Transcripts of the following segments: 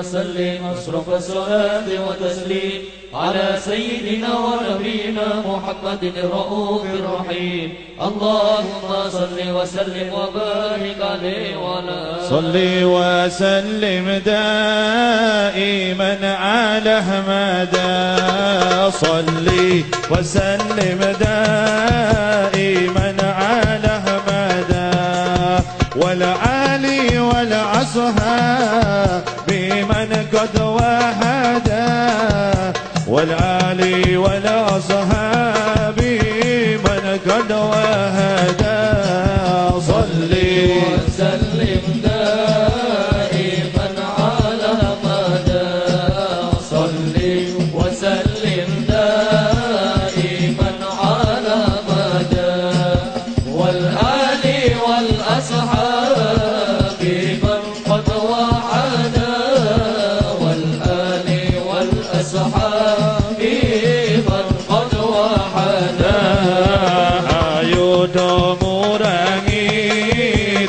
وسلم أشرف الصلاة وتسليم على سيدنا ونبينا محمد الرؤوف الرحيم. اللهم صل وسلم وبارك عليه وعلى صل وسلم دائما على أحمد. صل وسلم دائما على أحمد. والعالي والأصحاب بمن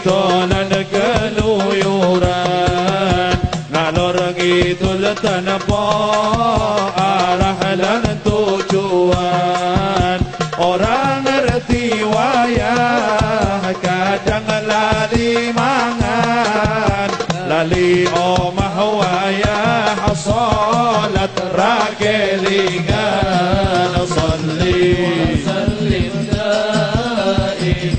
tolan keluyuran Ngalor gitu letan arah lan tujuan Orang ngerti wayah kadang lali mangan. Lali omah wayah salat rakelingan Salli wa sallim da'in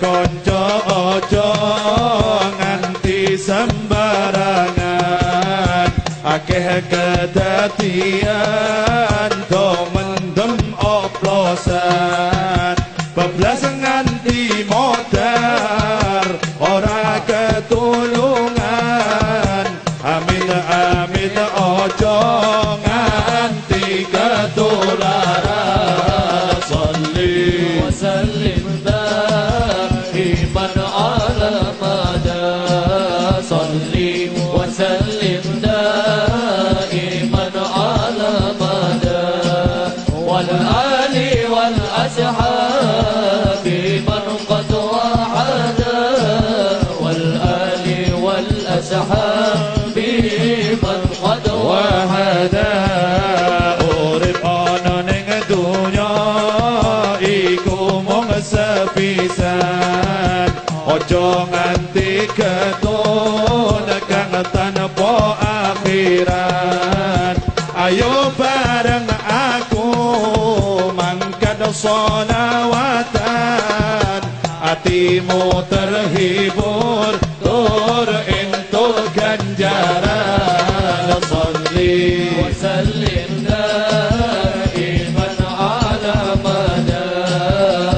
Konco ojo nganti sembarangan. Akeh kedatian do mendem oplosan. Beblas nganti modar ora ketulungan Ojo nganti ketun Kang tanpa akhirat. Ayo bareng aku Mangkat solawatan Hatimu terhibur Tur into ganjaran. Salli. Wasallim Dari Iman ala mana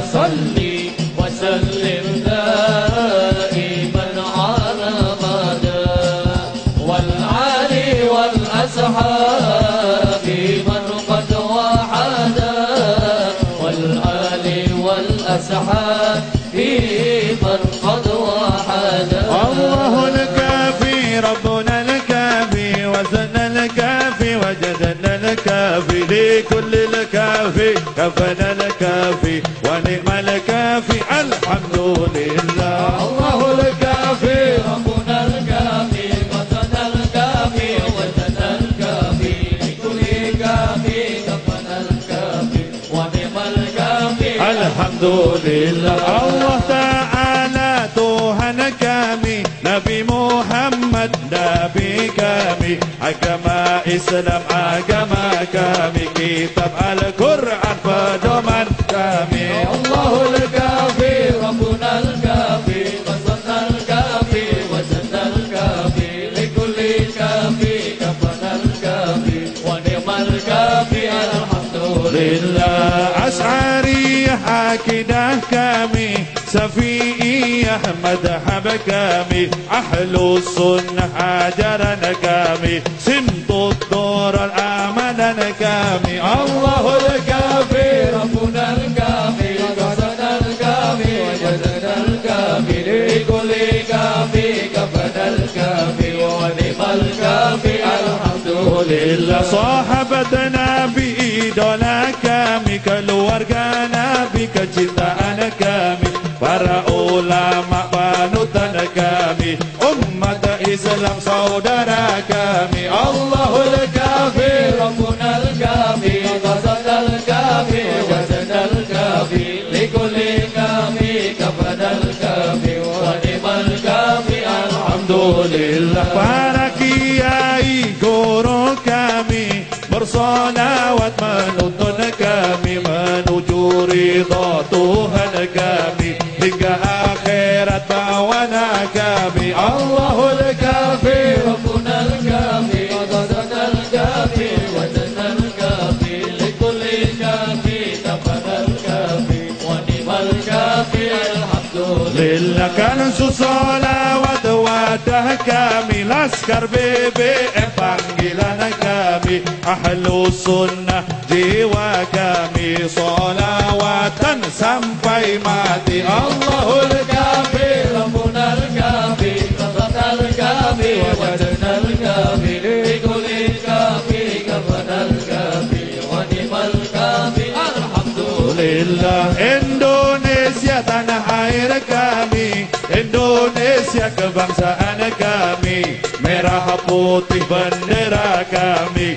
Salli. والآل والأصحاب من قد وحدا الله الكافي ربنا الكافي وزن الكافي وجدنا الكافي لكل الكافي كفنا الكافي ونعم الكافي الحمد لله. Alhamdulillah. Allah Ta'ala Tuhan kami Nabi Muhammad Nabi kami. Agama Islam agama kami. Kitab Al-Quran Pedoman kami. Allahul Kafi Rabbun Al-Kafi Qasat Al-Kafi Wajat Al-Kafi Likuli Kafi Kapan Al-Kafi Wa Ni'mal Kafi Alhamdulillah. حاكده كامي سفي يا أحمد حبكامي احلو الصن حجر نكامي سمت الدور الامل نكامي. الله الكافي ربنا الكافي قصنا الكافي وجدنا الكافي لكل كافي كفنا الكافي ونقى الكافي الحمد لله. صاحبتنا بإيه idola kami keluarga Nabi kecintaan kami. Para ulama panutan kami. Umat Islam saudara kami. Allahul Kafi Rabbunal Kafi Kafir Al Kafi Wajad Kafi Likuli kami. Kepada kami Wadim Al Alhamdulillah. Para صانا واتمنوا تنكامي منو جوري ضاتو هنكامي لك آخرة وأنا كامي الله الكافي ربنا الكافي قدرنا الكافي وجدنا الكافي لكل كافي تبنا الكافي ونعم الكافي. الحمد لله. كنز صلوات وتهكامي الأسكر بيبي ahlu sunnah jiwa kami salawatan sampai mati. Allahul kafi lambun al kafi kafatal kafi wajan al kafi ikuli kafi kafan al kafi wanim al kafi. Alhamdulillah Indonesia tanah air kami Indonesia kebangsaan kami. Merah putih bendera kami.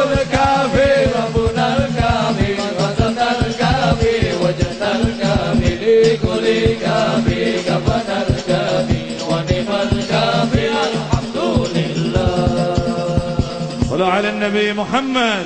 النبي محمد